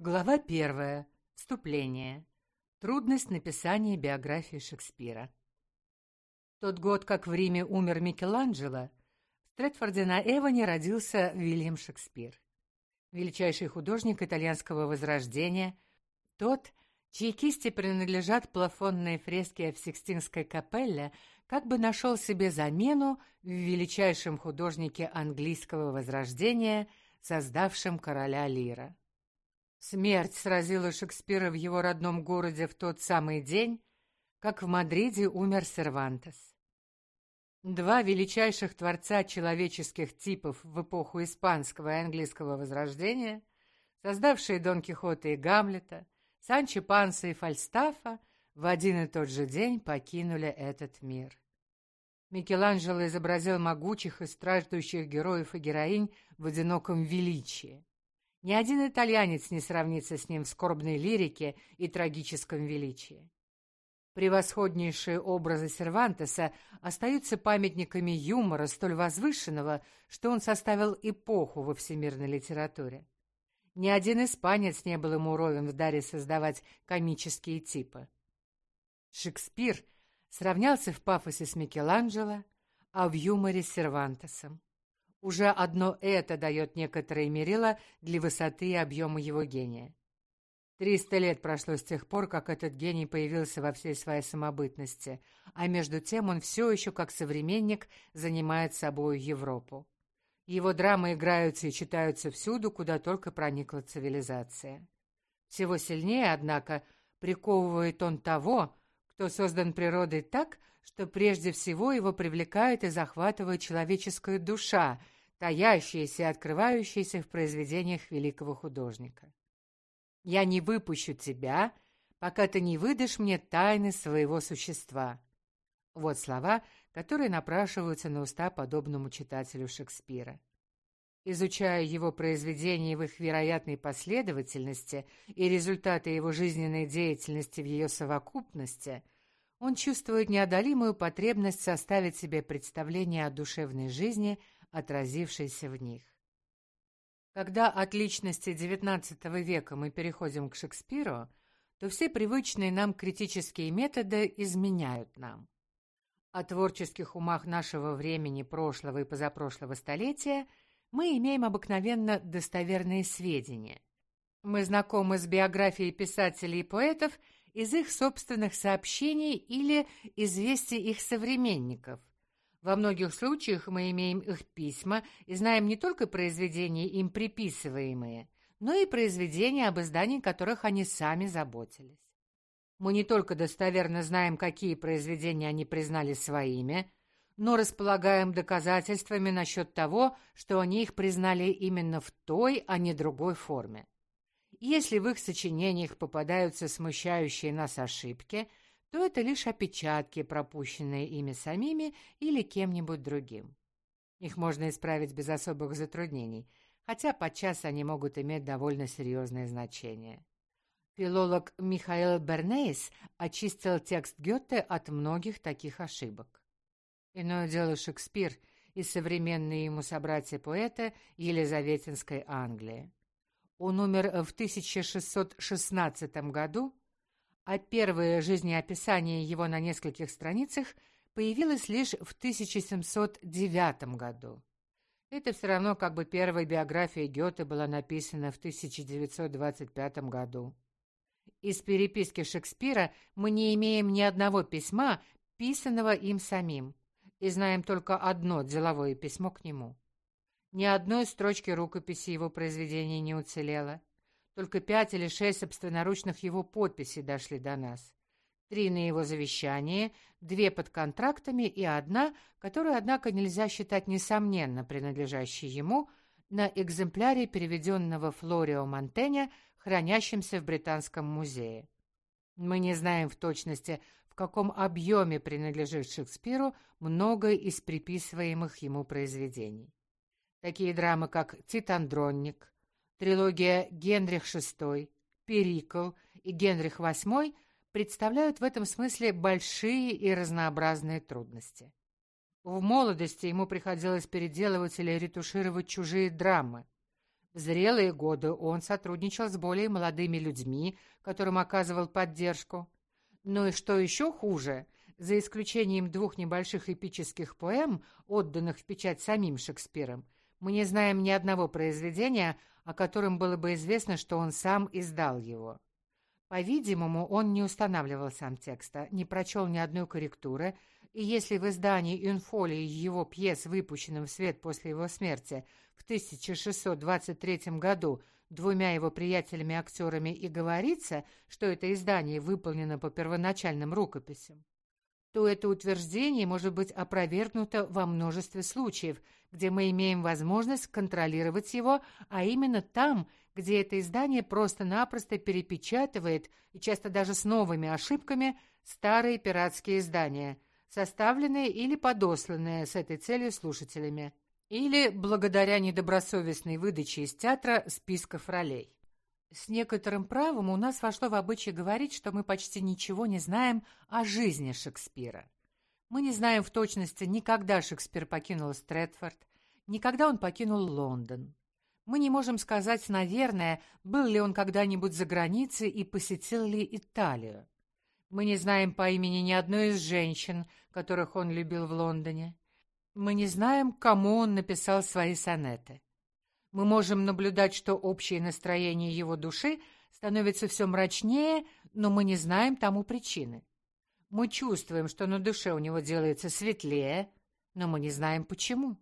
Глава первая. Вступление. Трудность написания биографии Шекспира. тот год, как в Риме умер Микеланджело, в Стретфорде на Эвоне родился Вильям Шекспир. Величайший художник итальянского возрождения, тот, чьи кисти принадлежат плафонные фрески в Сикстинской капелле, как бы нашел себе замену в величайшем художнике английского возрождения, создавшем короля Лира. Смерть сразила Шекспира в его родном городе в тот самый день, как в Мадриде умер Сервантес. Два величайших творца человеческих типов в эпоху испанского и английского возрождения, создавшие Дон Кихота и Гамлета, Санчо Панса и Фальстафа, в один и тот же день покинули этот мир. Микеланджело изобразил могучих и страждущих героев и героинь в одиноком величии. Ни один итальянец не сравнится с ним в скорбной лирике и трагическом величии. Превосходнейшие образы Сервантеса остаются памятниками юмора столь возвышенного, что он составил эпоху во всемирной литературе. Ни один испанец не был ему ровен в даре создавать комические типы. Шекспир сравнялся в пафосе с Микеланджело, а в юморе с Сервантесом. Уже одно это дает некоторые мерила для высоты и объема его гения. Триста лет прошло с тех пор, как этот гений появился во всей своей самобытности, а между тем он все еще, как современник, занимает собой Европу. Его драмы играются и читаются всюду, куда только проникла цивилизация. Всего сильнее, однако, приковывает он того, кто создан природой так, что прежде всего его привлекает и захватывает человеческая душа, таящаяся и открывающаяся в произведениях великого художника. «Я не выпущу тебя, пока ты не выдашь мне тайны своего существа». Вот слова, которые напрашиваются на уста подобному читателю Шекспира. Изучая его произведения в их вероятной последовательности и результаты его жизненной деятельности в ее совокупности – он чувствует неодолимую потребность составить себе представление о душевной жизни, отразившейся в них. Когда от личности XIX века мы переходим к Шекспиру, то все привычные нам критические методы изменяют нам. О творческих умах нашего времени, прошлого и позапрошлого столетия мы имеем обыкновенно достоверные сведения. Мы знакомы с биографией писателей и поэтов – из их собственных сообщений или известий их современников. Во многих случаях мы имеем их письма и знаем не только произведения, им приписываемые, но и произведения, об издании которых они сами заботились. Мы не только достоверно знаем, какие произведения они признали своими, но располагаем доказательствами насчет того, что они их признали именно в той, а не другой форме. Если в их сочинениях попадаются смущающие нас ошибки, то это лишь опечатки, пропущенные ими самими или кем-нибудь другим. Их можно исправить без особых затруднений, хотя подчас они могут иметь довольно серьезное значение. Филолог Михаил Бернейс очистил текст Гёте от многих таких ошибок. Иное дело Шекспир и современные ему собратья-поэты Елизаветинской Англии. Он умер в 1616 году, а первое жизнеописание его на нескольких страницах появилось лишь в 1709 году. Это все равно, как бы первая биография Гёте была написана в 1925 году. Из переписки Шекспира мы не имеем ни одного письма, писанного им самим, и знаем только одно деловое письмо к нему. Ни одной строчки рукописи его произведений не уцелело. Только пять или шесть собственноручных его подписей дошли до нас. Три на его завещании, две под контрактами и одна, которую, однако, нельзя считать несомненно принадлежащей ему, на экземпляре переведенного Флорио Монтеня, хранящемся в Британском музее. Мы не знаем в точности, в каком объеме принадлежит Шекспиру многое из приписываемых ему произведений. Такие драмы, как «Титандронник», трилогия «Генрих VI», «Перикл» и «Генрих VIII» представляют в этом смысле большие и разнообразные трудности. В молодости ему приходилось переделывать или ретушировать чужие драмы. В зрелые годы он сотрудничал с более молодыми людьми, которым оказывал поддержку. Ну и что еще хуже, за исключением двух небольших эпических поэм, отданных в печать самим Шекспиром, мы не знаем ни одного произведения, о котором было бы известно, что он сам издал его. По-видимому, он не устанавливал сам текста, не прочел ни одной корректуры, и если в издании «Инфолии» его пьес, выпущенном в свет после его смерти в 1623 году, двумя его приятелями-актерами и говорится, что это издание выполнено по первоначальным рукописям, то это утверждение может быть опровергнуто во множестве случаев, где мы имеем возможность контролировать его, а именно там, где это издание просто-напросто перепечатывает, и часто даже с новыми ошибками, старые пиратские издания, составленные или подосланные с этой целью слушателями или благодаря недобросовестной выдаче из театра списков ролей. С некоторым правом у нас вошло в обычай говорить, что мы почти ничего не знаем о жизни Шекспира. Мы не знаем в точности, никогда Шекспир покинул Стрэдфорд, никогда он покинул Лондон. Мы не можем сказать, наверное, был ли он когда-нибудь за границей и посетил ли Италию. Мы не знаем по имени ни одной из женщин, которых он любил в Лондоне. Мы не знаем, кому он написал свои сонеты. Мы можем наблюдать, что общее настроение его души становится все мрачнее, но мы не знаем тому причины. Мы чувствуем, что на душе у него делается светлее, но мы не знаем почему.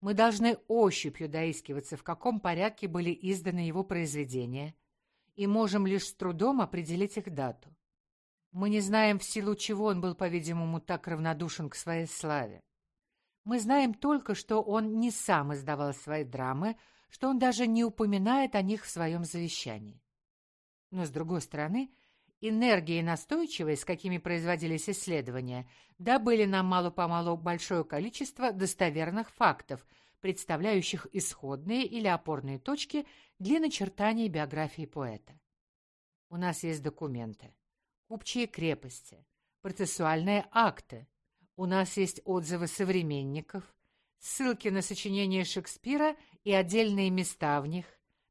Мы должны ощупью доискиваться, в каком порядке были изданы его произведения, и можем лишь с трудом определить их дату. Мы не знаем, в силу чего он был, по-видимому, так равнодушен к своей славе. Мы знаем только, что он не сам издавал свои драмы, что он даже не упоминает о них в своем завещании. Но, с другой стороны, энергия и настойчивость, с какими производились исследования, добыли нам мало-помалу большое количество достоверных фактов, представляющих исходные или опорные точки для начертания биографии поэта. У нас есть документы, купчие крепости, процессуальные акты, у нас есть отзывы современников, ссылки на сочинения Шекспира и отдельные места в них,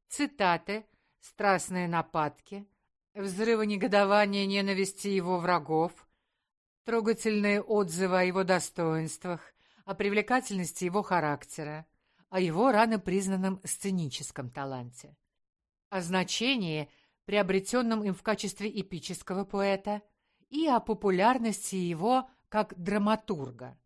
цитаты, страстные нападки, взрывы негодования ненависти его врагов, трогательные отзывы о его достоинствах, о привлекательности его характера, о его рано признанном сценическом таланте, о значении, приобретенном им в качестве эпического поэта, и о популярности его как драматурга.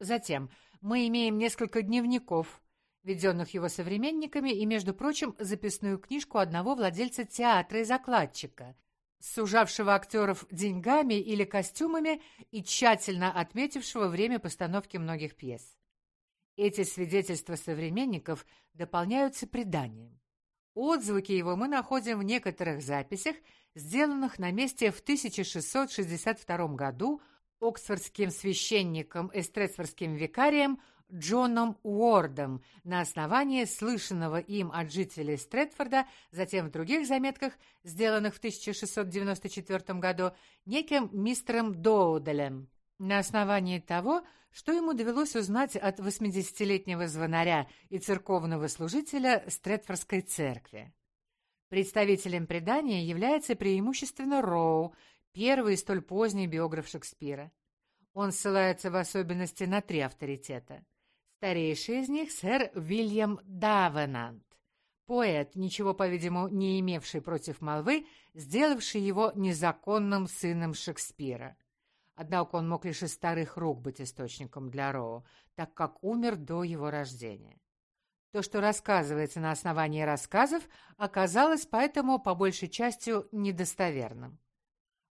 Затем мы имеем несколько дневников, введенных его современниками, и, между прочим, записную книжку одного владельца театра и закладчика, сужавшего актеров деньгами или костюмами и тщательно отметившего время постановки многих пьес. Эти свидетельства современников дополняются преданием. Отзвуки его мы находим в некоторых записях, сделанных на месте в 1662 году оксфордским священником и стрэдфордским викарием Джоном Уордом на основании слышанного им от жителей Стрэдфорда, затем в других заметках, сделанных в 1694 году, неким мистером Доуделем, на основании того, что ему довелось узнать от 80-летнего звонаря и церковного служителя Стрэдфордской церкви. Представителем предания является преимущественно Роу, первый и столь поздний биограф Шекспира. Он ссылается в особенности на три авторитета. Старейший из них — сэр Вильям Давенант, поэт, ничего, по-видимому, не имевший против молвы, сделавший его незаконным сыном Шекспира. Однако он мог лишь из старых рук быть источником для Роу, так как умер до его рождения. То, что рассказывается на основании рассказов, оказалось поэтому по большей частью недостоверным.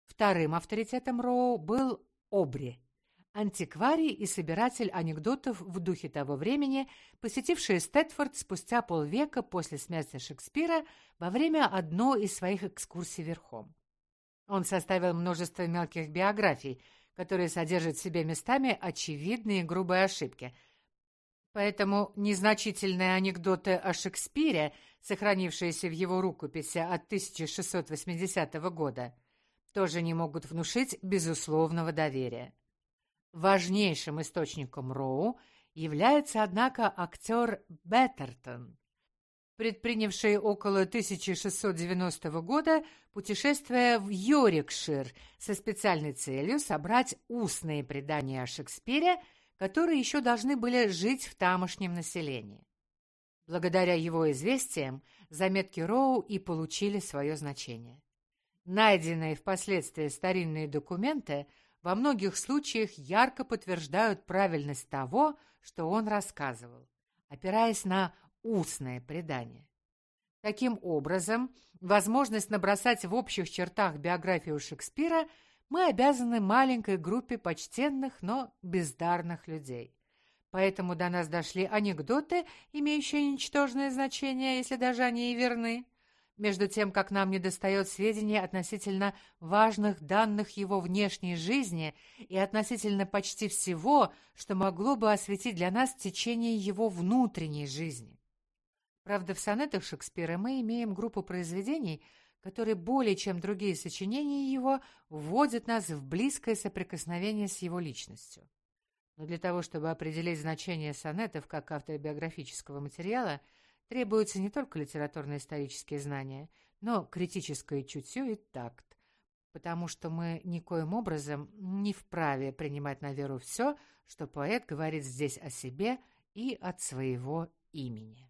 Вторым авторитетом Роу был Обри, антикварий и собиратель анекдотов в духе того времени, посетивший Стэтфорд спустя полвека после смерти Шекспира во время одной из своих экскурсий верхом. Он составил множество мелких биографий, которые содержат в себе местами очевидные грубые ошибки. Поэтому незначительные анекдоты о Шекспире, сохранившиеся в его рукописи от 1680 года, тоже не могут внушить безусловного доверия. Важнейшим источником Роу является, однако, актер Беттертон, предпринявший около 1690 года путешествие в Йорикшир со специальной целью собрать устные предания о Шекспире, которые еще должны были жить в тамошнем населении. Благодаря его известиям заметки Роу и получили свое значение. Найденные впоследствии старинные документы во многих случаях ярко подтверждают правильность того, что он рассказывал, опираясь на устное предание. Таким образом, возможность набросать в общих чертах биографию Шекспира мы обязаны маленькой группе почтенных, но бездарных людей. Поэтому до нас дошли анекдоты, имеющие ничтожное значение, если даже они и верны, между тем, как нам недостает сведений относительно важных данных его внешней жизни и относительно почти всего, что могло бы осветить для нас течение его внутренней жизни. Правда, в сонетах Шекспира мы имеем группу произведений, которые более чем другие сочинения его вводят нас в близкое соприкосновение с его личностью. Но для того, чтобы определить значение сонетов как автобиографического материала – требуются не только литературно-исторические знания, но критическое чутье и такт, потому что мы никоим образом не вправе принимать на веру все, что поэт говорит здесь о себе и от своего имени.